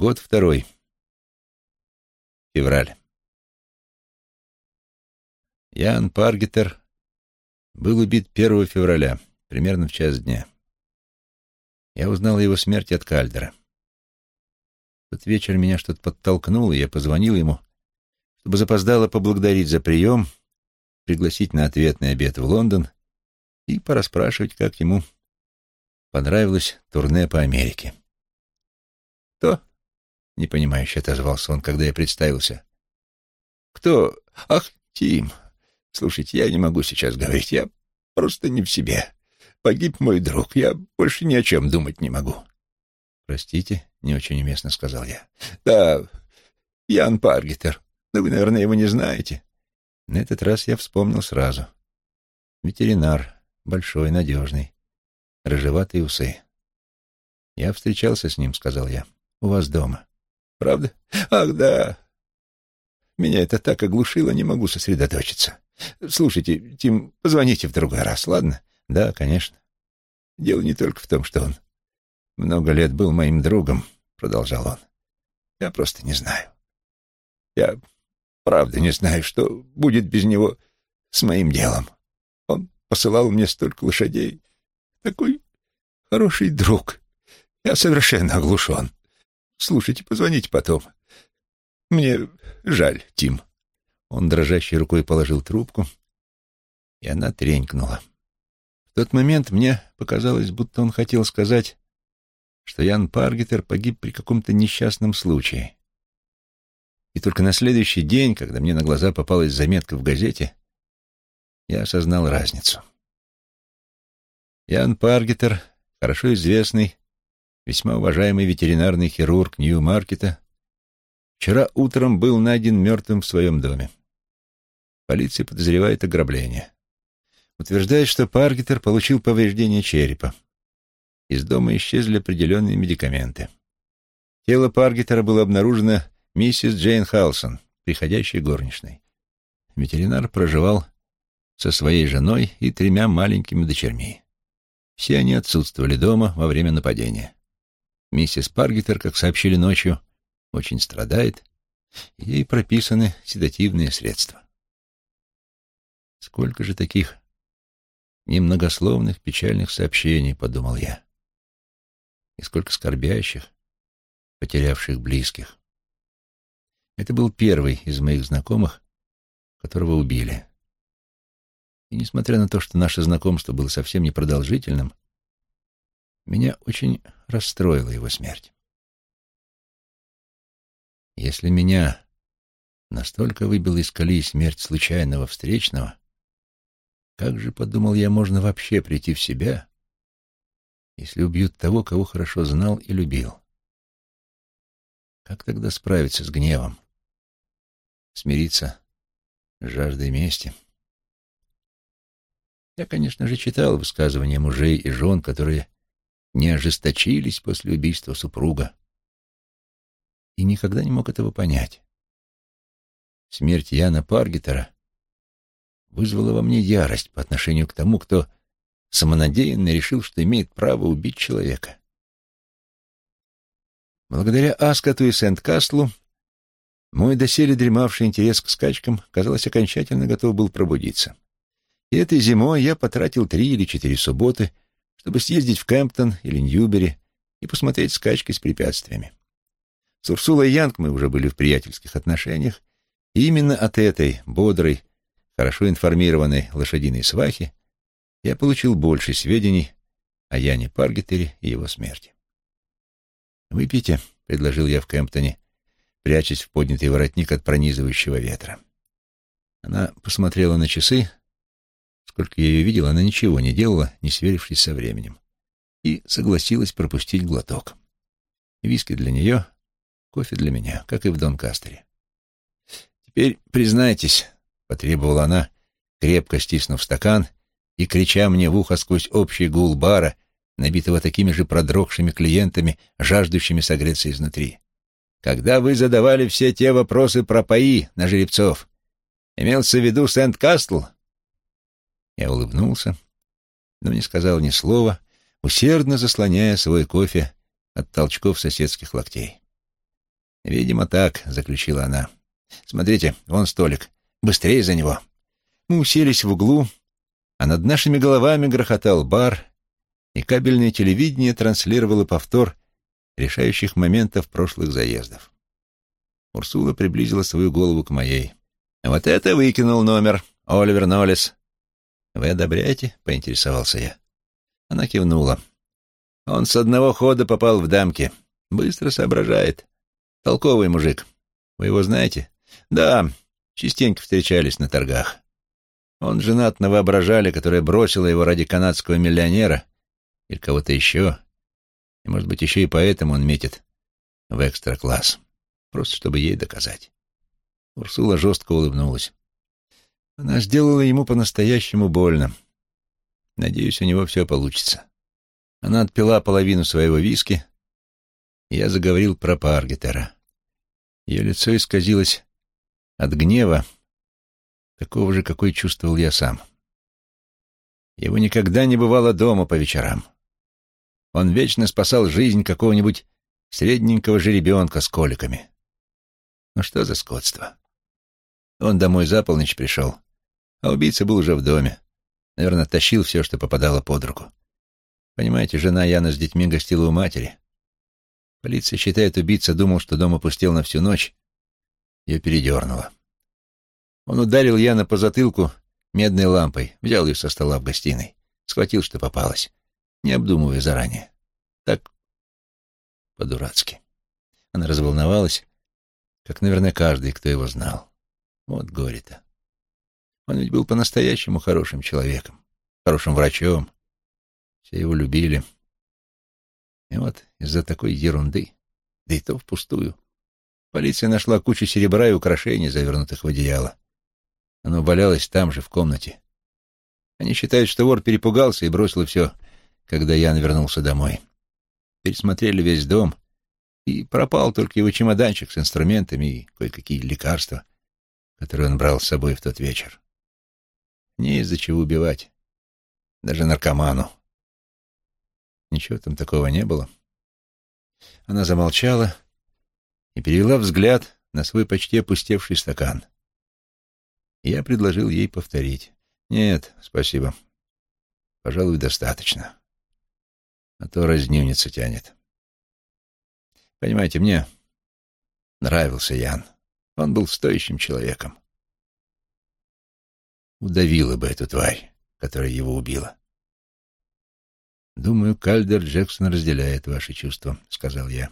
Год второй. Февраль. Ян Паргетер был убит 1 февраля, примерно в час дня. Я узнал о его смерти от Кальдера. Тот вечер меня что-то подтолкнуло, и я позвонил ему, чтобы запоздало поблагодарить за прием, пригласить на ответный обед в Лондон и порасспрашивать, как ему понравилось турне по Америке. «Кто?» — непонимающе отозвался он, когда я представился. «Кто? Ах, Тим! Слушайте, я не могу сейчас говорить, я просто не в себе. Погиб мой друг, я больше ни о чем думать не могу». «Простите», — не очень уместно сказал я. «Да, Ян Паргетер. Но вы, наверное, его не знаете». На этот раз я вспомнил сразу. Ветеринар, большой, надежный, рыжеватые усы. «Я встречался с ним», — сказал я, — «у вас дома». «Правда? Ах, да. Меня это так оглушило, не могу сосредоточиться. Слушайте, Тим, позвоните в другой раз, ладно?» «Да, конечно. Дело не только в том, что он много лет был моим другом», — продолжал он. «Я просто не знаю. Я правда не знаю, что будет без него с моим делом. Он посылал мне столько лошадей. Такой хороший друг. Я совершенно оглушен. Слушайте, позвоните потом. Мне жаль, Тим». Он дрожащей рукой положил трубку, и она тренькнула. В тот момент мне показалось, будто он хотел сказать, что Ян Паргетер погиб при каком-то несчастном случае. И только на следующий день, когда мне на глаза попалась заметка в газете, я осознал разницу. Ян Паргетер, хорошо известный, весьма уважаемый ветеринарный хирург Нью-Маркета, вчера утром был найден мертвым в своем доме. Полиция подозревает ограбление. Утверждает, что Паргетер получил повреждение черепа. Из дома исчезли определенные медикаменты. Тело Паргетера было обнаружено миссис Джейн Халсон, приходящей горничной. Ветеринар проживал со своей женой и тремя маленькими дочерьми. Все они отсутствовали дома во время нападения. Миссис Паргетер, как сообщили ночью, очень страдает, ей прописаны седативные средства. Сколько же таких немногословных печальных сообщений, подумал я. И сколько скорбящих, потерявших близких. Это был первый из моих знакомых, которого убили. И несмотря на то, что наше знакомство было совсем непродолжительным, меня очень расстроила его смерть. Если меня настолько выбила из колеи смерть случайного встречного, как же, подумал я, можно вообще прийти в себя, если убьют того, кого хорошо знал и любил? Как тогда справиться с гневом? Смириться с жаждой мести? Я, конечно же, читал высказывания мужей и жен, которые не ожесточились после убийства супруга, и никогда не мог этого понять. Смерть Яна Паргетера вызвало во мне ярость по отношению к тому, кто самонадеянно решил, что имеет право убить человека. Благодаря Аскоту и Сент-Кастлу мой доселе дремавший интерес к скачкам, казалось, окончательно готов был пробудиться. И этой зимой я потратил три или четыре субботы, чтобы съездить в Кемптон или Ньюбери и посмотреть скачки с препятствиями. С Урсулой Янг мы уже были в приятельских отношениях, и именно от этой бодрой, хорошо информированной лошадиной свахи, я получил больше сведений о Яне Паргетере и его смерти. «Выпейте», — предложил я в Кемптоне, прячась в поднятый воротник от пронизывающего ветра. Она посмотрела на часы. Сколько я ее видел, она ничего не делала, не сверившись со временем, и согласилась пропустить глоток. Виски для нее, кофе для меня, как и в Донкастере. «Теперь признайтесь», потребовала она, крепко стиснув стакан и крича мне в ухо сквозь общий гул бара, набитого такими же продрогшими клиентами, жаждущими согреться изнутри. Когда вы задавали все те вопросы про паи на жеребцов, имелся в виду Сент-Кастл? Я улыбнулся, но не сказал ни слова, усердно заслоняя свой кофе от толчков соседских локтей. «Видимо, так», — заключила она. «Смотрите, вон столик. Быстрее за него». Мы уселись в углу, а над нашими головами грохотал бар, и кабельное телевидение транслировало повтор решающих моментов прошлых заездов. Урсула приблизила свою голову к моей. «Вот это выкинул номер, Оливер Ноллес». «Вы одобряете?» — поинтересовался я. Она кивнула. Он с одного хода попал в дамки. Быстро соображает. Толковый мужик. Вы его знаете? Да, частенько встречались на торгах. Он женат на воображале, которая бросила его ради канадского миллионера или кого-то еще. И, может быть, еще и поэтому он метит в экстра-класс. Просто чтобы ей доказать. Урсула жестко улыбнулась. Она сделала ему по-настоящему больно. Надеюсь, у него все получится. Она отпила половину своего виски, я заговорил про Паргетера. Ее лицо исказилось от гнева, такого же, какой чувствовал я сам. Его никогда не бывало дома по вечерам. Он вечно спасал жизнь какого-нибудь средненького жеребенка с коликами. Ну что за скотство? Он домой за полночь пришел, а убийца был уже в доме. Наверное, тащил все, что попадало под руку. Понимаете, жена Яна с детьми гостила у матери. Полиция считает, убийца думал, что дом опустел на всю ночь. Ее передернуло. Он ударил Яна по затылку медной лампой, взял ее со стола в гостиной, схватил, что попалось, не обдумывая заранее. Так по-дурацки. Она разволновалась, как, наверное, каждый, кто его знал. Вот горе-то. Он ведь был по-настоящему хорошим человеком, хорошим врачом, все его любили. И вот из-за такой ерунды, да и то впустую, полиция нашла кучу серебра и украшений, завернутых в одеяло. Оно валялось там же, в комнате. Они считают, что вор перепугался и бросил все, когда Ян вернулся домой. Пересмотрели весь дом, и пропал только его чемоданчик с инструментами и кое-какие лекарства, которые он брал с собой в тот вечер. Не из-за чего убивать, даже наркоману. Ничего там такого не было. Она замолчала и перевела взгляд на свой почти опустевший стакан. Я предложил ей повторить. «Нет, спасибо. Пожалуй, достаточно. А то разнюниться тянет. Понимаете, мне нравился Ян. Он был стоящим человеком. Удавила бы эту тварь, которая его убила. «Думаю, Кальдер Джексон разделяет ваши чувства», — сказал я.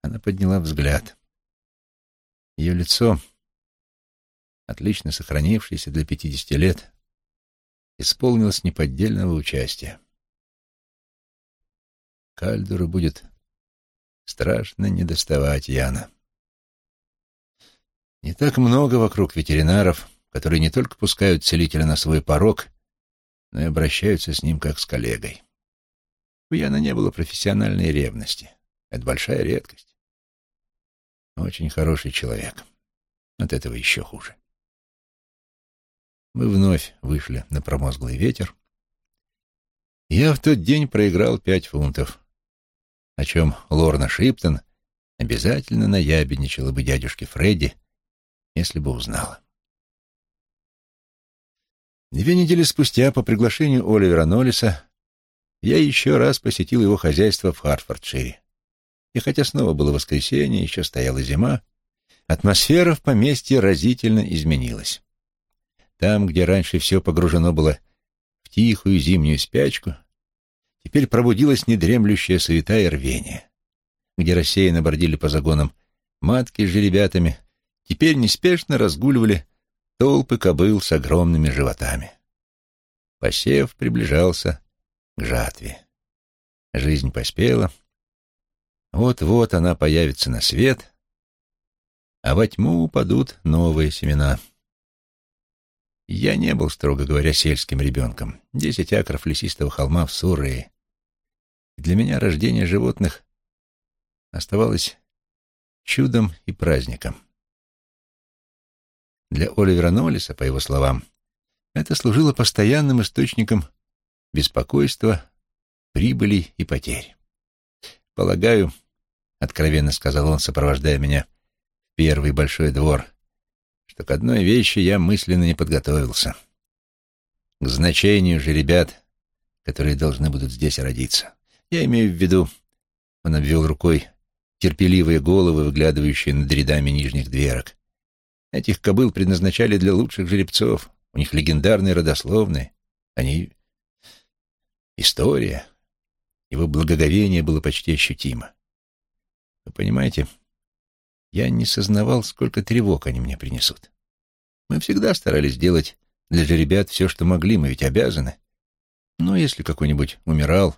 Она подняла взгляд. Ее лицо, отлично сохранившееся для пятидесяти лет, исполнилось неподдельного участия. Кальдеру будет страшно недоставать Яна. Не так много вокруг ветеринаров, которые не только пускают целителя на свой порог, но и обращаются с ним как с коллегой. У Яна не было профессиональной ревности. Это большая редкость. Очень хороший человек. От этого еще хуже. Мы вновь вышли на промозглый ветер. Я в тот день проиграл пять фунтов, о чем Лорна Шиптон обязательно наябедничала бы дядюшке Фредди, если бы узнала. Две недели спустя, по приглашению Оливера Ноллиса, я еще раз посетил его хозяйство в Хартфордшире. И хотя снова было воскресенье, еще стояла зима, атмосфера в поместье разительно изменилась. Там, где раньше все погружено было в тихую зимнюю спячку, теперь пробудилась недремлющая суета и рвение. Где рассеянно бордили по загонам матки с жеребятами, теперь неспешно разгуливали толпы кобыл с огромными животами. Посев приближался к жатве. Жизнь поспела. Вот-вот она появится на свет, а во тьму упадут новые семена. Я не был, строго говоря, сельским ребенком. Десять акров лесистого холма в Суррее. Для меня рождение животных оставалось чудом и праздником. Для Оливера Ноллиса, по его словам, это служило постоянным источником беспокойства, прибыли и потерь. Полагаю, откровенно сказал он, сопровождая меня в первый большой двор, что к одной вещи я мысленно не подготовился. К значению же ребят, которые должны будут здесь родиться. Я имею в виду, он обвел рукой терпеливые головы, выглядывающие над рядами нижних дверок. Этих кобыл предназначали для лучших жеребцов. У них легендарные родословные. Они... История. Его благоговение было почти ощутимо. Вы понимаете, я не сознавал, сколько тревог они мне принесут. Мы всегда старались делать для жеребят все, что могли, мы ведь обязаны. Но если какой-нибудь умирал,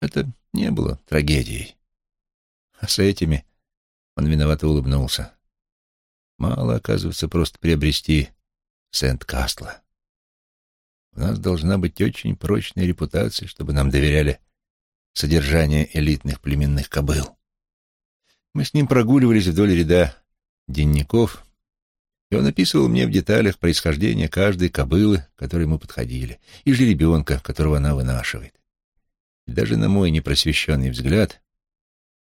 это не было трагедией. А с этими он виновато улыбнулся. Мало, оказывается, просто приобрести Сент-Кастла. У нас должна быть очень прочная репутация, чтобы нам доверяли содержание элитных племенных кобыл. Мы с ним прогуливались вдоль ряда денников, и он описывал мне в деталях происхождение каждой кобылы, к которой мы подходили, и жеребенка, которого она вынашивает. И даже на мой непросвещенный взгляд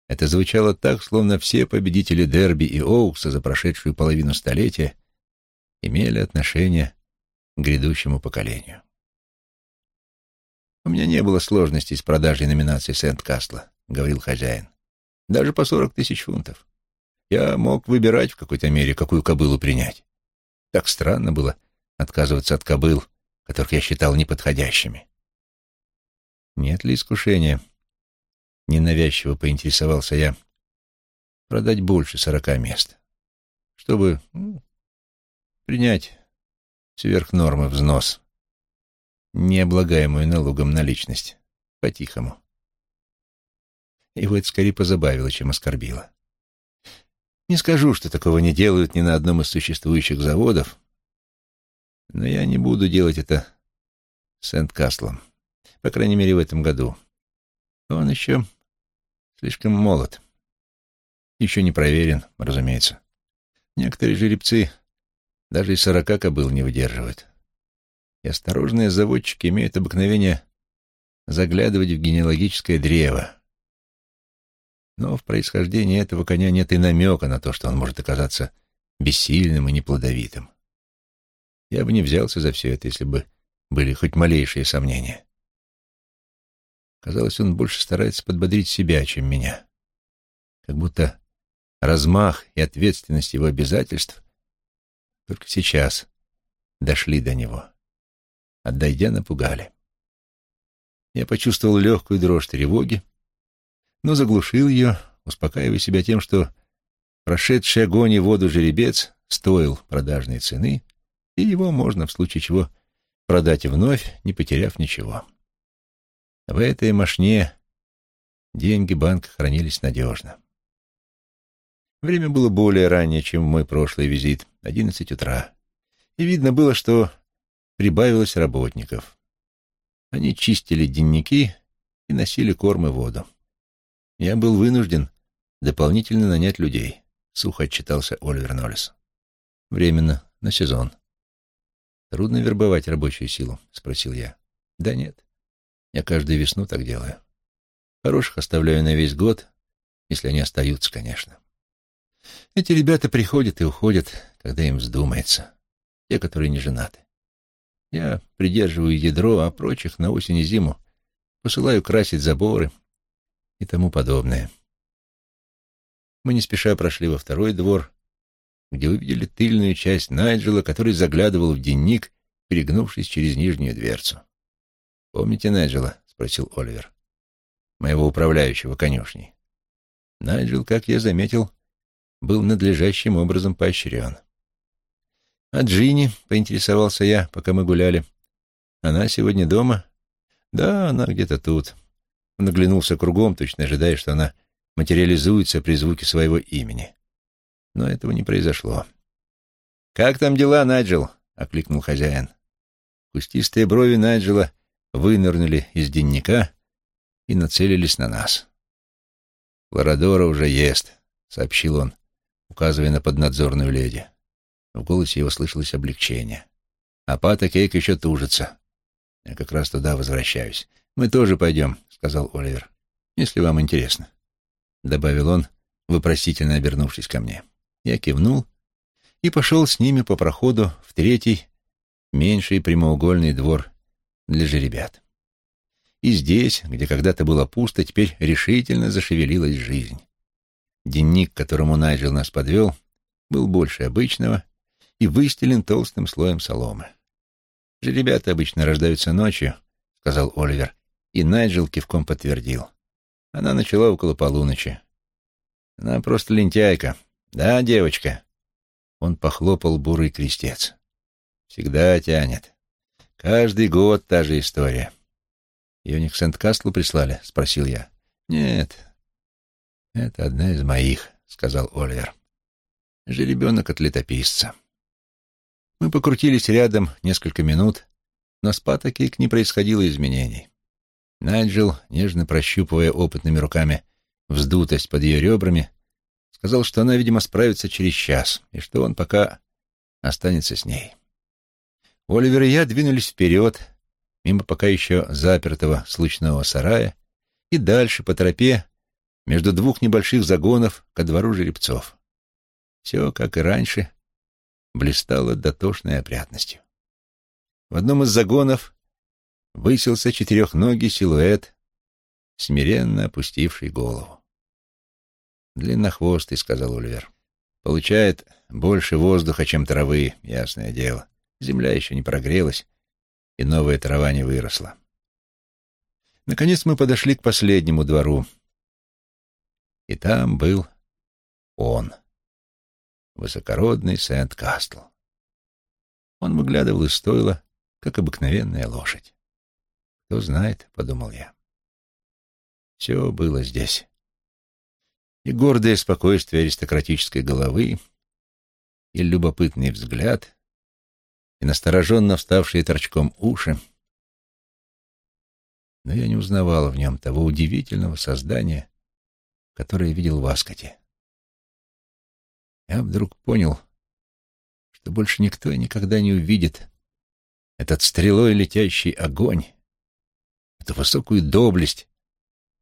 это звучало так, словно все победители Дерби и Оукса за прошедшую половину столетия имели отношение к грядущему поколению. «У меня не было сложностей с продажей номинации Сент-Кастла», — говорил хозяин. «Даже по сорок тысяч фунтов. Я мог выбирать в какой-то мере, какую кобылу принять. Так странно было отказываться от кобыл, которых я считал неподходящими. Нет ли искушения Ненавязчиво поинтересовался я. Продать больше сорока мест, чтобы ну, принять сверх нормы взнос, необлагаемую налогом на личность, по-тихому. Его это скорее позабавило, чем оскорбило. Не скажу, что такого не делают ни на одном из существующих заводов, но я не буду делать это Сент-Каслом, по крайней мере, в этом году. Он еще Слишком молод. Еще не проверен, разумеется. Некоторые жеребцы даже и сорока кобыл не выдерживают. И осторожные заводчики имеют обыкновение заглядывать в генеалогическое древо. Но в происхождении этого коня нет и намека на то, что он может оказаться бессильным и неплодовитым. Я бы не взялся за все это, если бы были хоть малейшие сомнения. Казалось, он больше старается подбодрить себя, чем меня. Как будто размах и ответственность его обязательств только сейчас дошли до него. Отдойдя, напугали. Я почувствовал легкую дрожь тревоги, но заглушил ее, успокаивая себя тем, что прошедший огонь и воду жеребец стоил продажной цены, и его можно, в случае чего, продать вновь, не потеряв ничего. В этой мошне деньги банка хранились надежно. Время было более раннее, чем мой прошлый визит, одиннадцать утра, и видно было, что прибавилось работников. Они чистили денники и носили корм и воду. Я был вынужден дополнительно нанять людей, сухо отчитался Оливер Ноллес. Временно, на сезон. Трудно вербовать рабочую силу, спросил я. Да нет. Я каждую весну так делаю. Хороших оставляю на весь год, если они остаются, конечно. Эти ребята приходят и уходят, когда им вздумается. Те, которые не женаты. Я придерживаю ядро, а прочих на осень и зиму посылаю красить заборы и тому подобное. Мы не спеша прошли во второй двор, где увидели тыльную часть Найджела, который заглядывал в денник, перегнувшись через нижнюю дверцу. «Помните Найджела?» — спросил Оливер. «Моего управляющего конюшней». Найджел, как я заметил, был надлежащим образом поощрен. «А Джинни?» — поинтересовался я, пока мы гуляли. «Она сегодня дома?» «Да, она где-то тут». Он оглянулся кругом, точно ожидая, что она материализуется при звуке своего имени. Но этого не произошло. «Как там дела, Найджел?» — окликнул хозяин. Кустистые брови Найджела вынырнули из денника и нацелились на нас. «Лорадора уже ест», — сообщил он, указывая на поднадзорную леди. В голосе его слышалось облегчение. «А Пата Кейк еще тужится. Я как раз туда возвращаюсь. Мы тоже пойдем», — сказал Оливер, — «если вам интересно». — добавил он, вопросительно обернувшись ко мне. Я кивнул и пошел с ними по проходу в третий, меньший прямоугольный двор для жеребят. И здесь, где когда-то было пусто, теперь решительно зашевелилась жизнь. Денник, которому Найджел нас подвел, был больше обычного и выстелен толстым слоем соломы. «Жеребята обычно рождаются ночью», — сказал Оливер, и Найджел кивком подтвердил. Она начала около полуночи. Она просто лентяйка. Да, девочка? Он похлопал бурый крестец. Всегда тянет. Каждый год та же история. Ее не к Сент-Кастлу прислали? Спросил я. Нет. Это одна из моих, сказал Оливер. Жеребенок от летописца. Мы покрутились рядом несколько минут, но с Патокик не происходило изменений. Найджел, нежно прощупывая опытными руками вздутость под ее ребрами, сказал, что она, видимо, справится через час, и что он пока останется с ней. Оливер и я двинулись вперед, мимо пока еще запертого случного сарая, и дальше по тропе между двух небольших загонов ко двору жеребцов. Все, как и раньше, блистало дотошной опрятностью. В одном из загонов высился четырехногий силуэт, смиренно опустивший голову. «Длиннохвостый», — сказал Ульвер. «Получает больше воздуха, чем травы, ясное дело. Земля еще не прогрелась, и новая трава не выросла». Наконец мы подошли к последнему двору. И там был он, высокородный Сент-Кастл. Он выглядывал из стойла, как обыкновенная лошадь. «Кто знает», — подумал я. Все было здесь. И гордое спокойствие аристократической головы, и любопытный взгляд, и настороженно вставшие торчком уши. Но я не узнавал в нем того удивительного создания, которое видел в Аскоте. Я вдруг понял, что больше никто и никогда не увидит этот стрелой летящий огонь, эту высокую доблесть,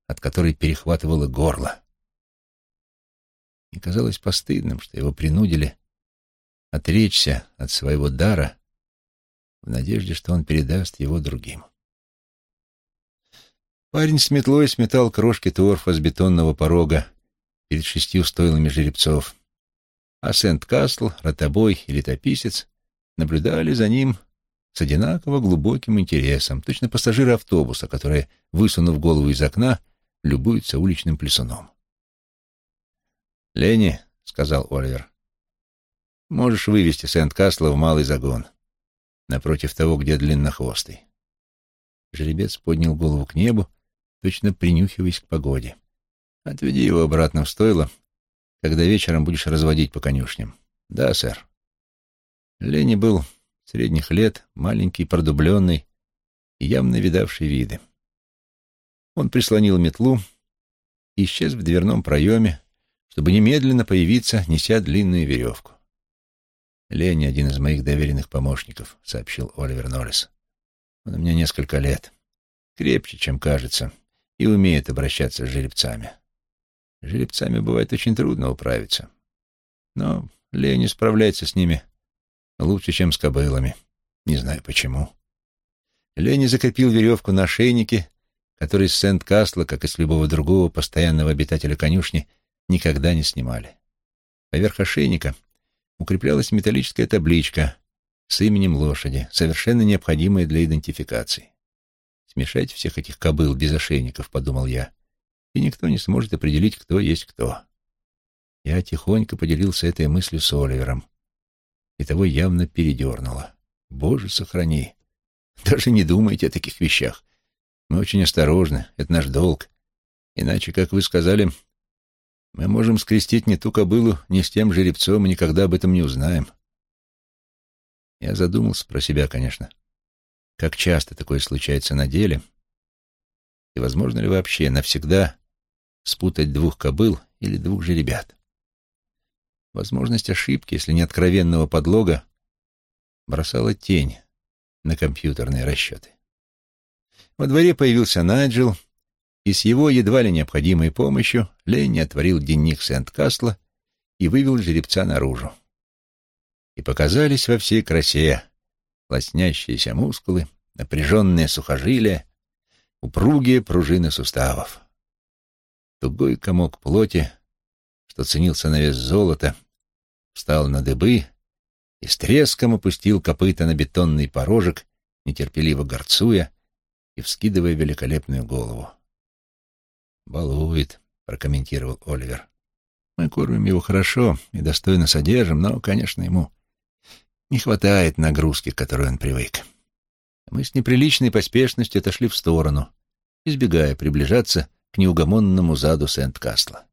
от которой перехватывало горло. И казалось постыдным, что его принудили отречься от своего дара в надежде, что он передаст его другим. Парень с метлой сметал крошки торфа с бетонного порога перед шестью стойлами жеребцов, а Сент-Кастл, ротобой и летописец наблюдали за ним с одинаково глубоким интересом, точно пассажиры автобуса, которые, высунув голову из окна, любуются уличным плесуном. «Ленни», — сказал Оливер, — «можешь вывести Сент-Касла в малый загон, напротив того, где длиннохвостый». Жеребец поднял голову к небу, точно принюхиваясь к погоде. «Отведи его обратно в стойло, когда вечером будешь разводить по конюшням». «Да, сэр». Ленни был средних лет, маленький, продубленный и явно видавший виды. Он прислонил метлу и исчез в дверном проеме, чтобы немедленно появиться, неся длинную веревку. «Ленни — один из моих доверенных помощников», — сообщил Оливер Норрис. «Он у меня несколько лет. Крепче, чем кажется, и умеет обращаться с жеребцами. Жеребцами бывает очень трудно управиться. Но Ленни справляется с ними Лучше, чем с кобылами. Не знаю почему. Ленни закрепил веревку на шейнике, который с Сент-Касла, как и с любого другого постоянного обитателя конюшни, никогда не снимали. Поверх ошейника укреплялась металлическая табличка с именем лошади, совершенно необходимая для идентификации. Смешать всех этих кобыл без ошейников, подумал я, и никто не сможет определить, кто есть кто. Я тихонько поделился этой мыслью с Оливером и того явно передернуло. Боже, сохрани. Даже не думайте о таких вещах. Мы очень осторожны, это наш долг. Иначе, как вы сказали, мы можем скрестить не ту кобылу ни с тем жеребцом и никогда об этом не узнаем. Я задумался про себя, конечно. Как часто такое случается на деле? И возможно ли вообще навсегда спутать двух кобыл или двух жеребят? Возможность ошибки, если не откровенного подлога, бросала тень на компьютерные расчеты. Во дворе появился Найджел и с его едва ли необходимой помощью Ленни отворил денник Сент-Касла и вывел жеребца наружу. И показались во всей красе лоснящиеся мускулы, напряженные сухожилия, упругие пружины суставов. Тугой комок плоти, что ценился на вес золота, встал на дыбы и с треском опустил копыта на бетонный порожек, нетерпеливо горцуя и вскидывая великолепную голову. «Балует», — прокомментировал Оливер. «Мы кормим его хорошо и достойно содержим, но, конечно, ему не хватает нагрузки, к которой он привык. Мы с неприличной поспешностью отошли в сторону, избегая приближаться к неугомонному заду Сент-Кастла.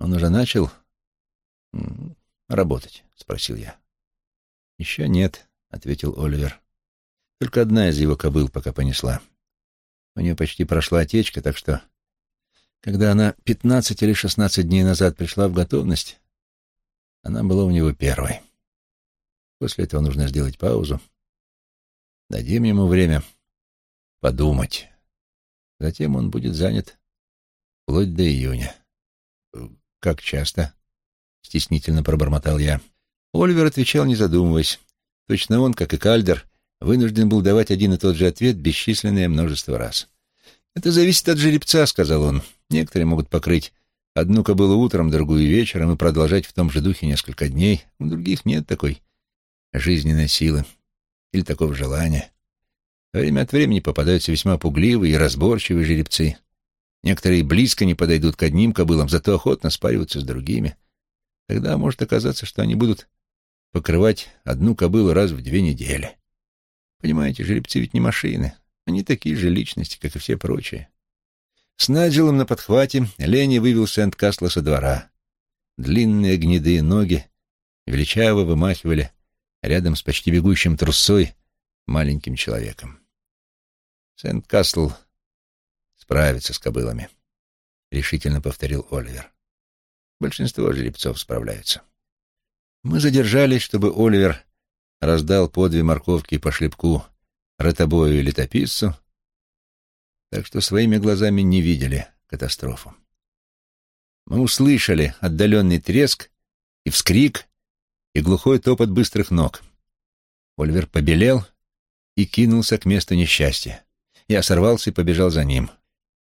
Он уже начал работать, — спросил я. Еще нет, — ответил Оливер. Только одна из его кобыл пока понесла. У нее почти прошла отечка, так что, когда она пятнадцать или шестнадцать дней назад пришла в готовность, она была у него первой. После этого нужно сделать паузу. Дадим ему время подумать. Затем он будет занят вплоть до июня. «Как часто?» — стеснительно пробормотал я. Оливер отвечал, не задумываясь. Точно он, как и Кальдер, вынужден был давать один и тот же ответ бесчисленное множество раз. «Это зависит от жеребца», — сказал он. «Некоторые могут покрыть одну кобылу утром, другую вечером и продолжать в том же духе несколько дней. У других нет такой жизненной силы или такого желания. Время от времени попадаются весьма пугливые и разборчивые жеребцы. Некоторые близко не подойдут к одним кобылам, зато охотно спариваются с другими. Тогда может оказаться, что они будут покрывать одну кобылу раз в две недели. Понимаете, жеребцы ведь не машины. Они такие же личности, как и все прочие. С Наджелом на подхвате Ленни вывел Сент-Касла со двора. Длинные гнедые ноги величаво вымахивали рядом с почти бегущим трусой маленьким человеком. Сент-Касл справится с кобылами, — решительно повторил Оливер. Большинство жеребцов справляются. Мы задержались, чтобы Оливер раздал по две морковки по шлепку ротобою и летописцу, так что своими глазами не видели катастрофу. Мы услышали отдаленный треск и вскрик, и глухой топот быстрых ног. Оливер побелел и кинулся к месту несчастья. Я сорвался и побежал за ним.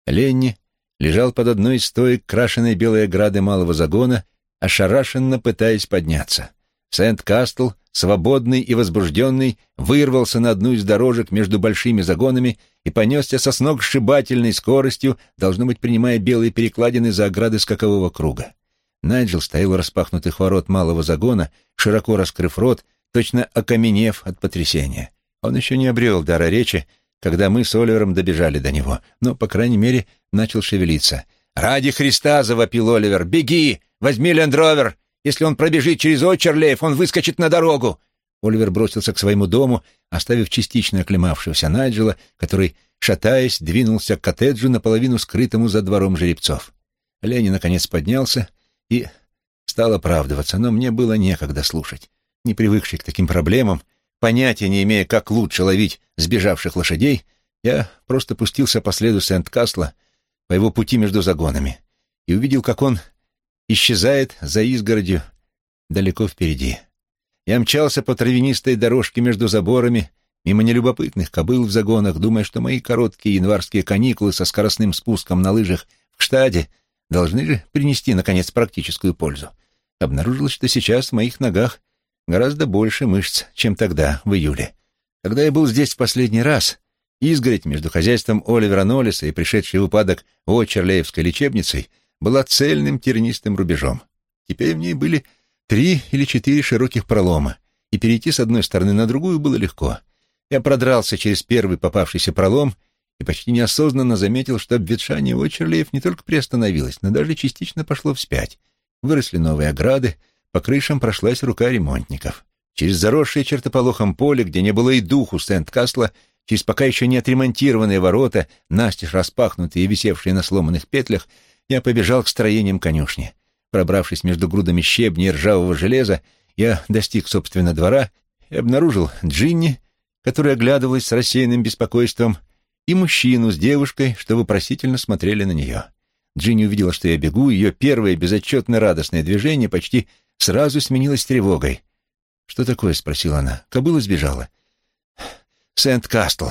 Ленни лежал под одной из стоек крашеной белой ограды малого загона, ошарашенно пытаясь подняться. Сент-Кастл, свободный и возбужденный, вырвался на одну из дорожек между большими загонами и понесся со сногсшибательной скоростью, должно быть, принимая белые перекладины за ограды скакового круга. Найджел стоял у распахнутых ворот малого загона, широко раскрыв рот, точно окаменев от потрясения. Он еще не обрел дара речи, когда мы с Оливером добежали до него, но, по крайней мере, начал шевелиться. «Ради Христа!» — завопил Оливер. «Беги! Возьми лендровер! Если он пробежит через Очерлеев, он выскочит на дорогу!» Оливер бросился к своему дому, оставив частично оклемавшегося Найджела, который, шатаясь, двинулся к коттеджу, наполовину скрытому за двором жеребцов. Ленни, наконец, поднялся и стал оправдываться, но мне было некогда слушать. Не привыкший к таким проблемам, понятия не имея, как лучше ловить сбежавших лошадей, я просто пустился по следу Сент-Касла по его пути между загонами и увидел, как он исчезает за изгородью далеко впереди. Я мчался по травянистой дорожке между заборами, мимо нелюбопытных кобыл в загонах, думая, что мои короткие январские каникулы со скоростным спуском на лыжах в штаде должны же принести, наконец, практическую пользу. Обнаружилось, что сейчас в моих ногах гораздо больше мышц, чем тогда, в июле. Когда я был здесь в последний раз, изгородь между хозяйством Оливера Ноллиса и пришедший в упадок Очерлеевской лечебницей была цельным тернистым рубежом. Теперь в ней были три или четыре широких пролома, и перейти с одной стороны на другую было легко. Я продрался через первый попавшийся пролом и почти неосознанно заметил, что обветшание Очерлеев не только приостановилось, но даже частично пошло вспять. Выросли новые ограды, по крышам прошлась рука ремонтников. Через заросшее чертополохом поле, где не было и духу Сент-Касла, через пока еще не отремонтированные ворота, настежь распахнутые и висевшие на сломанных петлях, я побежал к строениям конюшни. Пробравшись между грудами щебня и ржавого железа, я достиг, собственно, двора и обнаружил Джинни, которая оглядывалась с рассеянным беспокойством, и мужчину с девушкой, что вопросительно смотрели на нее. Джинни увидела, что я бегу, ее первое безотчетно радостное движение почти сразу сменилось тревогой. «Что такое?» — спросила она. «Кобыла сбежала». «Сент-Кастл».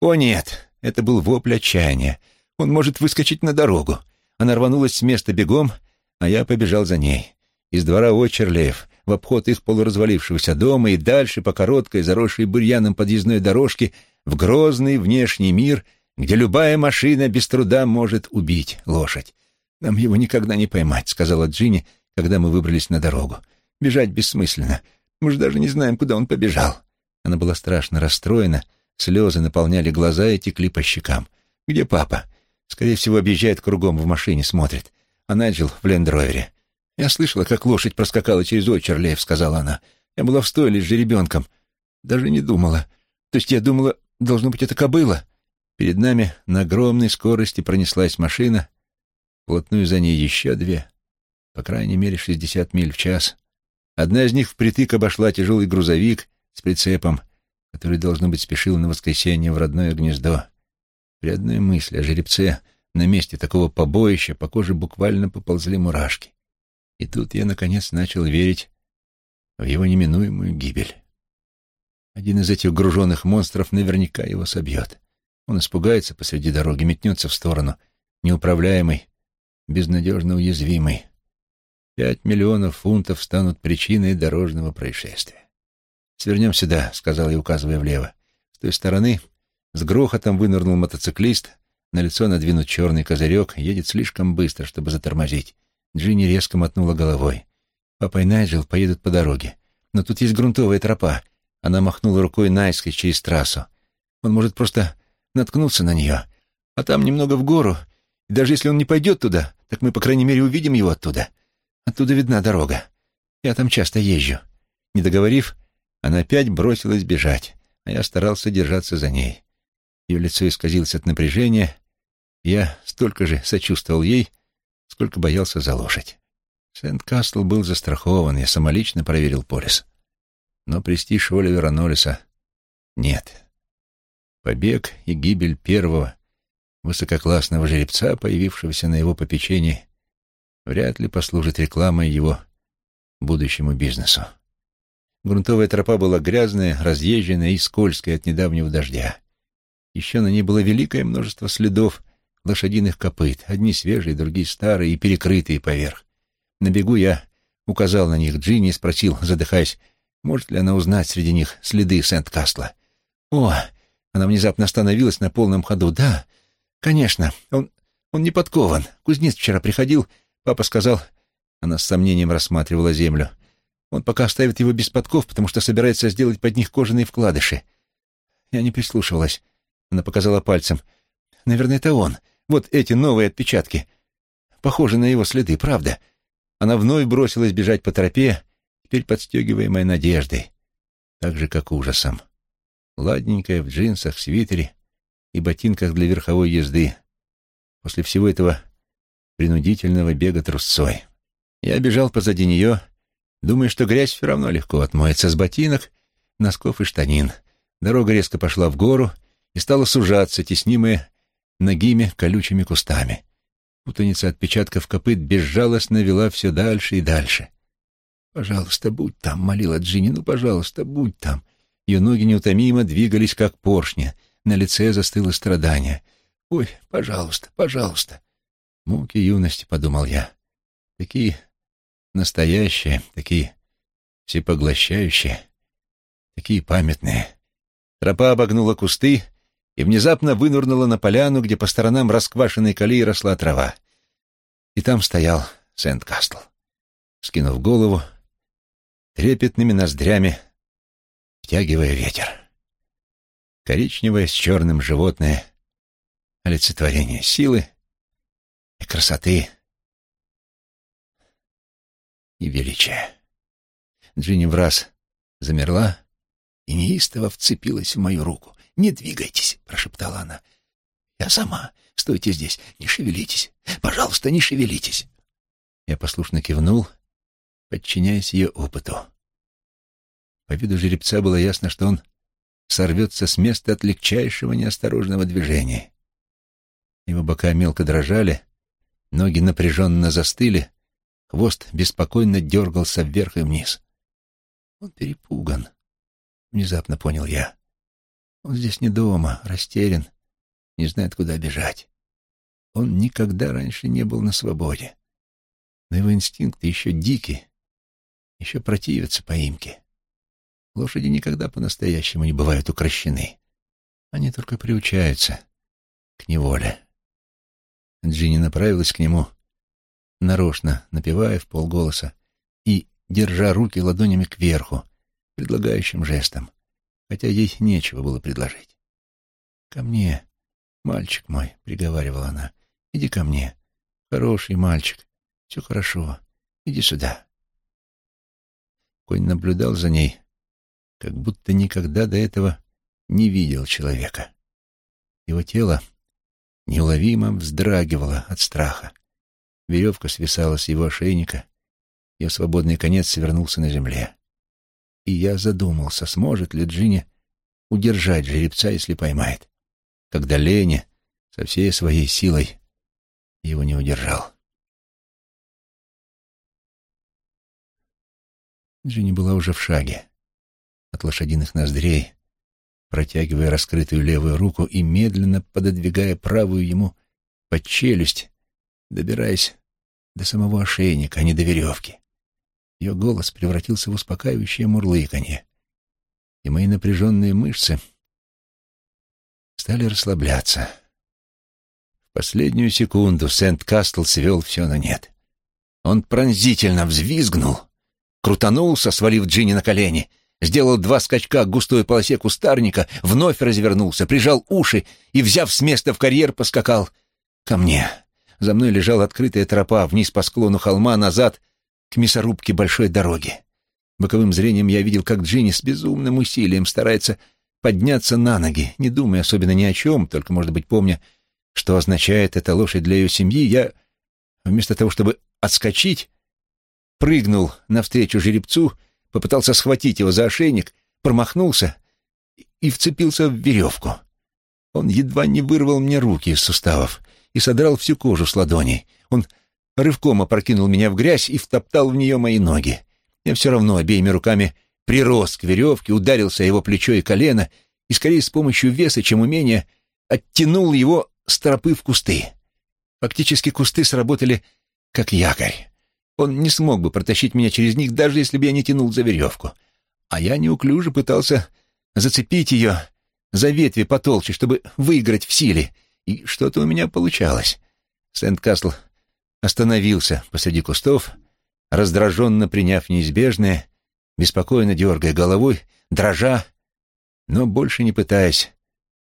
«О, нет!» — это был вопль отчаяния. «Он может выскочить на дорогу». Она рванулась с места бегом, а я побежал за ней. Из двора Очерлеев, в обход их полуразвалившегося дома и дальше по короткой, заросшей бурьяном подъездной дорожке в грозный внешний мир, где любая машина без труда может убить лошадь. «Нам его никогда не поймать», — сказала Джинни, когда мы выбрались на дорогу. «Бежать бессмысленно. Мы же даже не знаем, куда он побежал». Она была страшно расстроена, слезы наполняли глаза и текли по щекам. «Где папа?» «Скорее всего, объезжает кругом в машине, смотрит. А Найджел в лендровере». «Я слышала, как лошадь проскакала через Ойчерлеев», — сказала она. «Я была в стойле с жеребенком. Даже не думала. То есть я думала, должно быть, это кобыла». Перед нами на огромной скорости пронеслась машина, плотную за ней еще две, по крайней мере, шестьдесят миль в час. Одна из них впритык обошла тяжелый грузовик с прицепом, который, должно быть, спешил на воскресенье в родное гнездо. При одной мысли о жеребце на месте такого побоища по коже буквально поползли мурашки. И тут я, наконец, начал верить в его неминуемую гибель. Один из этих груженных монстров наверняка его собьет. Он испугается посреди дороги, метнется в сторону, неуправляемый, безнадежно уязвимый. Пять миллионов фунтов станут причиной дорожного происшествия. «Свернем сюда», — сказал я, указывая влево. С той стороны с грохотом вынырнул мотоциклист, на лицо надвинут черный козырек, едет слишком быстро, чтобы затормозить. Джинни резко мотнула головой. Папа и Найджел поедут по дороге. Но тут есть грунтовая тропа. Она махнула рукой наискось через трассу. Он может просто наткнуться на нее. А там немного в гору. И даже если он не пойдет туда, так мы, по крайней мере, увидим его оттуда. Оттуда видна дорога. Я там часто езжу. Не договорив, она опять бросилась бежать, а я старался держаться за ней. Ее лицо исказилось от напряжения. Я столько же сочувствовал ей, сколько боялся за лошадь. Сент-Кастл был застрахован, я самолично проверил полис. Но престиж Оливера Ноллиса нет. Побег и гибель первого высококлассного жеребца, появившегося на его попечении, вряд ли послужит рекламой его будущему бизнесу. Грунтовая тропа была грязная, разъезженная и скользкая от недавнего дождя. Еще на ней было великое множество следов лошадиных копыт, одни свежие, другие старые и перекрытые поверх. На бегу я указал на них Джинни и спросил, задыхаясь, может ли она узнать среди них следы Сент-Кастла. «О!» Она внезапно остановилась на полном ходу. «Да, конечно, он, он не подкован. Кузнец вчера приходил, папа сказал...» Она с сомнением рассматривала землю. «Он пока оставит его без подков, потому что собирается сделать под них кожаные вкладыши». Я не прислушивалась. Она показала пальцем. «Наверное, это он. Вот эти новые отпечатки. Похожи на его следы, правда?» Она вновь бросилась бежать по тропе, теперь подстегиваемая надеждой, так же, как ужасом ладненькая, в джинсах, свитере и ботинках для верховой езды. После всего этого принудительного бега трусцой. Я бежал позади нее, думая, что грязь все равно легко отмоется с ботинок, носков и штанин. Дорога резко пошла в гору и стала сужаться, теснимая ногими колючими кустами. Путаница отпечатков копыт безжалостно вела все дальше и дальше. «Пожалуйста, будь там», — молила Джинни, — «ну, пожалуйста, будь там». Ее ноги неутомимо двигались, как поршня. На лице застыло страдание. «Ой, пожалуйста, пожалуйста!» «Муки юности», — подумал я. «Такие настоящие, такие всепоглощающие, такие памятные». Тропа обогнула кусты и внезапно вынурнула на поляну, где по сторонам расквашенной колеи росла трава. И там стоял Сент-Кастл. Скинув голову, трепетными ноздрями втягивая ветер. Коричневое с черным животное, олицетворение силы и красоты и величия. Джинни в раз замерла и неистово вцепилась в мою руку. «Не двигайтесь», — прошептала она. «Я сама. Стойте здесь. Не шевелитесь. Пожалуйста, не шевелитесь». Я послушно кивнул, подчиняясь ее опыту. По виду жеребца было ясно, что он сорвется с места от легчайшего неосторожного движения. Его бока мелко дрожали, ноги напряженно застыли, хвост беспокойно дергался вверх и вниз. Он перепуган, внезапно понял я. Он здесь не дома, растерян, не знает, куда бежать. Он никогда раньше не был на свободе. Но его инстинкты еще дикие, еще противятся поимке. Лошади никогда по-настоящему не бывают укращены. Они только приучаются к неволе. Джинни направилась к нему, нарочно напевая в полголоса и держа руки ладонями кверху, предлагающим жестом, хотя ей нечего было предложить. «Ко мне, мальчик мой», — приговаривала она, — «иди ко мне, хороший мальчик, все хорошо, иди сюда». Конь наблюдал за ней, как будто никогда до этого не видел человека. Его тело неуловимо вздрагивало от страха. Веревка свисала с его ошейника, ее свободный конец свернулся на земле. И я задумался, сможет ли Джинни удержать жеребца, если поймает, когда Леня со всей своей силой его не удержал. Джинни была уже в шаге от лошадиных ноздрей, протягивая раскрытую левую руку и медленно пододвигая правую ему под челюсть, добираясь до самого ошейника, а не до веревки. Ее голос превратился в успокаивающее мурлыканье, и мои напряженные мышцы стали расслабляться. В последнюю секунду Сент-Кастл свел все на нет. Он пронзительно взвизгнул — крутанулся, свалив Джинни на колени, сделал два скачка к густой полосе кустарника, вновь развернулся, прижал уши и, взяв с места в карьер, поскакал ко мне. За мной лежала открытая тропа вниз по склону холма, назад к мясорубке большой дороги. Боковым зрением я видел, как Джинни с безумным усилием старается подняться на ноги, не думая особенно ни о чем, только, может быть, помня, что означает эта лошадь для ее семьи, я, вместо того, чтобы отскочить, прыгнул навстречу жеребцу, попытался схватить его за ошейник, промахнулся и вцепился в веревку. Он едва не вырвал мне руки из суставов и содрал всю кожу с ладоней. Он рывком опрокинул меня в грязь и втоптал в нее мои ноги. Я все равно обеими руками прирос к веревке, ударился о его плечо и колено и, скорее с помощью веса, чем умения, оттянул его с тропы в кусты. Фактически кусты сработали как якорь. Он не смог бы протащить меня через них, даже если бы я не тянул за веревку. А я неуклюже пытался зацепить ее за ветви потолще, чтобы выиграть в силе. И что-то у меня получалось. Сент-Касл остановился посреди кустов, раздраженно приняв неизбежное, беспокойно дергая головой, дрожа, но больше не пытаясь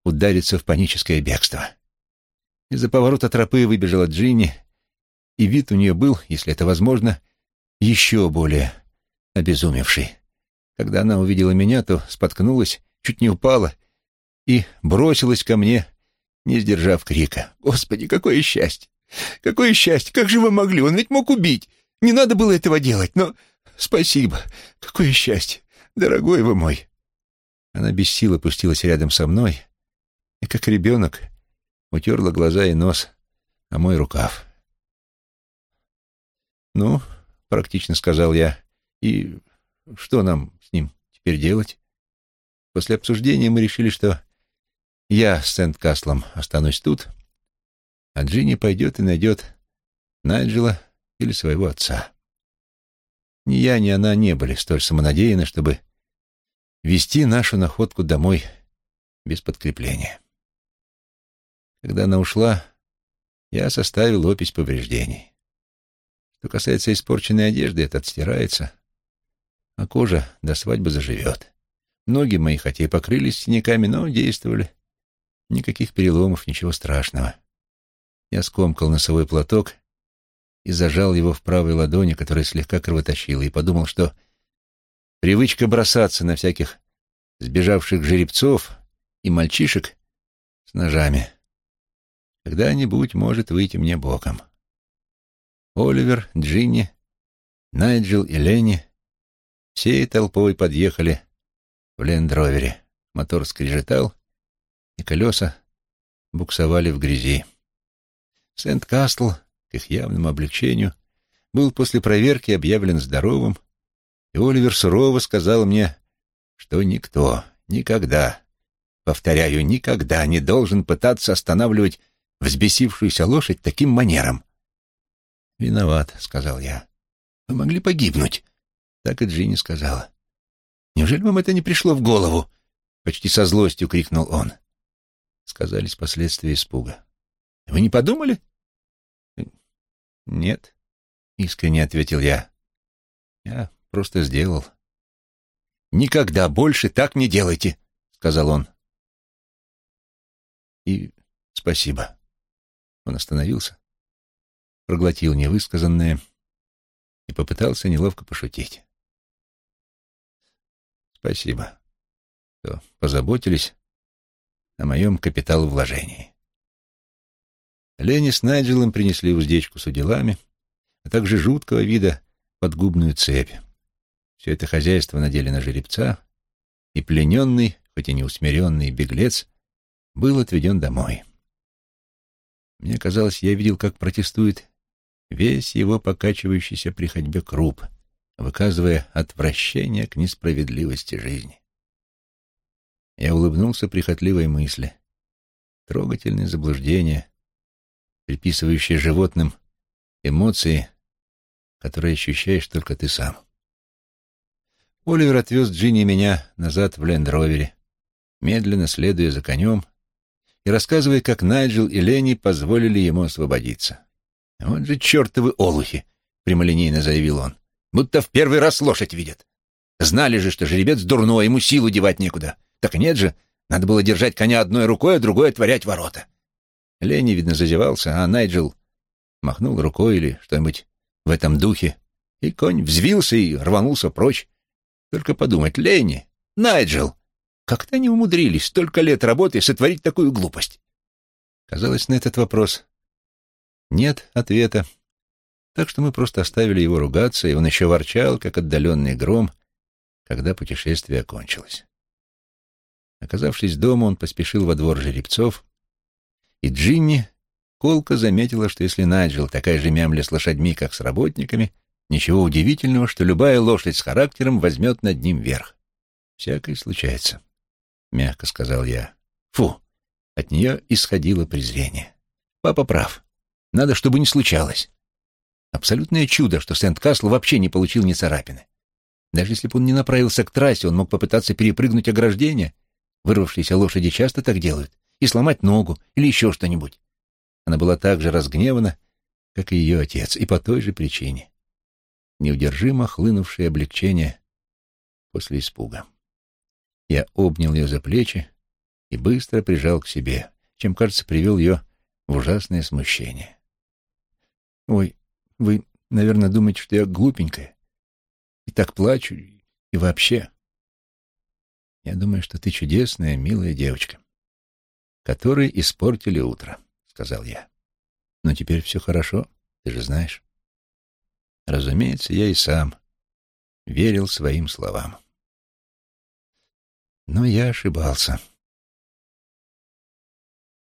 удариться в паническое бегство. Из-за поворота тропы выбежала Джинни, и вид у нее был, если это возможно, еще более обезумевший. Когда она увидела меня, то споткнулась, чуть не упала и бросилась ко мне, не сдержав крика. «Господи, какое счастье! Какое счастье! Как же вы могли? Он ведь мог убить! Не надо было этого делать, но... Спасибо! Какое счастье! Дорогой вы мой!» Она без сил опустилась рядом со мной и, как ребенок, утерла глаза и нос о мой рукав. «Ну, — практично сказал я, — и что нам с ним теперь делать?» После обсуждения мы решили, что я с Сент-Каслом останусь тут, а Джинни пойдет и найдет Найджела или своего отца. Ни я, ни она не были столь самонадеяны, чтобы вести нашу находку домой без подкрепления. Когда она ушла, я составил опись повреждений. Что касается испорченной одежды, это отстирается, а кожа до свадьбы заживет. Ноги мои, хотя и покрылись синяками, но действовали. Никаких переломов, ничего страшного. Я скомкал носовой платок и зажал его в правой ладони, которая слегка кровоточила, и подумал, что привычка бросаться на всяких сбежавших жеребцов и мальчишек с ножами когда-нибудь может выйти мне боком. Оливер, Джинни, Найджел и Ленни всей толпой подъехали в лендровере мотор скрежетал, и колеса буксовали в грязи. Сент-Кастл, к их явному облегчению, был после проверки объявлен здоровым, и Оливер сурово сказал мне, что никто никогда, повторяю, никогда не должен пытаться останавливать взбесившуюся лошадь таким манером. «Виноват», — сказал я. «Вы могли погибнуть», — так и Джинни сказала. «Неужели вам это не пришло в голову?» — почти со злостью крикнул он. Сказались последствия испуга. «Вы не подумали?» «Нет», — искренне ответил я. «Я просто сделал». «Никогда больше так не делайте», — сказал он. «И спасибо». Он остановился, проглотил невысказанное и попытался неловко пошутить. «Спасибо, что позаботились о моем капиталовложении». Ленни с Найджелом принесли уздечку с уделами, а также жуткого вида подгубную цепь. Все это хозяйство надели на жеребца, и плененный, хоть и не усмиренный беглец, был отведен домой. Мне казалось, я видел, как протестует весь его покачивающийся при ходьбе круп, выказывая отвращение к несправедливости жизни. Я улыбнулся прихотливой мысли. Трогательное заблуждение, приписывающее животным эмоции, которые ощущаешь только ты сам. Оливер отвез Джинни меня назад в Лендровере, медленно следуя за конем и рассказывая, как Найджел и Ленни позволили ему освободиться. «Вот же чертовы олухи!» — прямолинейно заявил он. «Будто в первый раз лошадь видят. Знали же, что жеребец дурной, ему силу девать некуда. Так нет же, надо было держать коня одной рукой, а другой отворять ворота». Ленни, видно, зазевался, а Найджел махнул рукой или что-нибудь в этом духе, и конь взвился и рванулся прочь. Только подумать, Ленни, Найджел, как-то они умудрились столько лет работы сотворить такую глупость? Казалось, на этот вопрос нет ответа, так что мы просто оставили его ругаться, и он еще ворчал, как отдаленный гром, когда путешествие окончилось. Оказавшись дома, он поспешил во двор жеребцов, и Джинни колко заметила, что если Найджел такая же мямля с лошадьми, как с работниками, ничего удивительного, что любая лошадь с характером возьмет над ним верх. Всякое случается. — мягко сказал я. «Фу!» От нее исходило презрение. «Папа прав. Надо, чтобы не случалось. Абсолютное чудо, что Сент-Касл вообще не получил ни царапины. Даже если бы он не направился к трассе, он мог попытаться перепрыгнуть ограждение. Вырвавшиеся лошади часто так делают. И сломать ногу или еще что-нибудь. Она была так же разгневана, как и ее отец, и по той же причине. Неудержимо хлынувшее облегчение после испуга. Я обнял ее за плечи и быстро прижал к себе, чем, кажется, привел ее в ужасное смущение. «Ой, вы, наверное, думаете, что я глупенькая и так плачу, и вообще...» «Я думаю, что ты чудесная, милая девочка, которой испортили утро», — сказал я. «Но теперь все хорошо, ты же знаешь». Разумеется, я и сам верил своим словам. Но я ошибался.